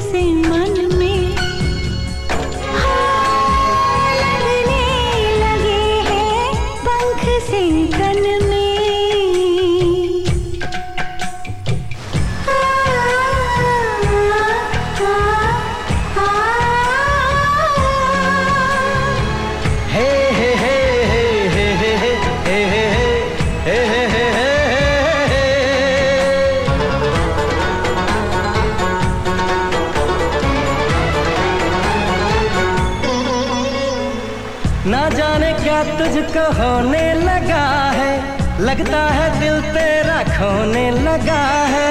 से मन में। हाँ, लगने लगे हैं पंख से। ना जाने क्या तुझको होने लगा है। लगता है दिल तेरा खोने लगा है।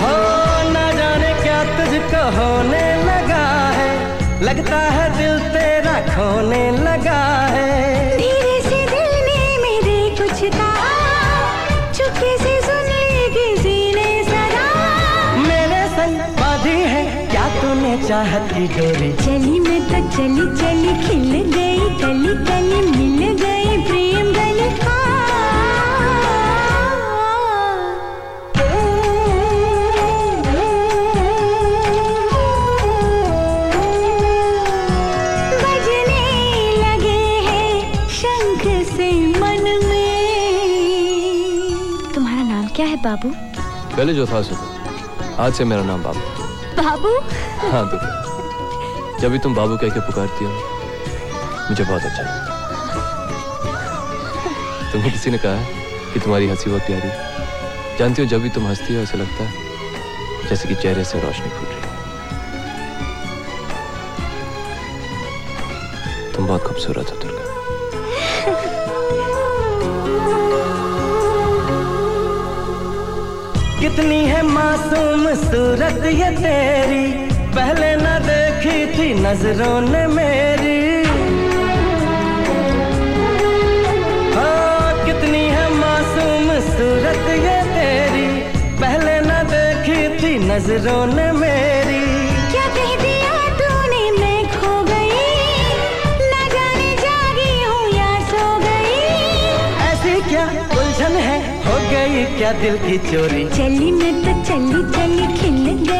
हो, ना जाने क्या तुझको होने लगा है। लगता है दिल तेरा खोने लगा है। धीरे से दिल ने मेरे कुछ कहा चुपके से चाहत की डोरी। चली मैं तो चली चली खिल गई कली कली मिल गई प्रेम गली बजने लगे हैं शंख से मन में। तुम्हारा नाम क्या है बाबू? पहले जो था सो। आज से मेरा नाम बाबू। बाबू? हाँ दुर्गा जब भी तुम बाबू कह के पुकारती हो, मुझे बहुत अच्छा लगता। तुम्हें किसी ने कहा है कि तुम्हारी हँसी बहुत प्यारी जानती हो, जब भी तुम हंसती हो, ऐसा लगता है जैसे कि चेहरे से रोशनी फूट रही तुम बहुत खूबसूरत हो, दुर्गा। कितनी है मासूम सूरत ये तेरी? पहले न देखी थी नज़रों ने मेरी। हाँ कितनी है मासूम सूरत ये तेरी? पहले न देखी थी नज़रों ने मेरी। क्या कह दिया तूने मैं खो गई? ना जाने जागी हूँ या सो गई? ऐसी क्या गई क्या दिल की चोरी? चली मैं तो चली चली खिल गई।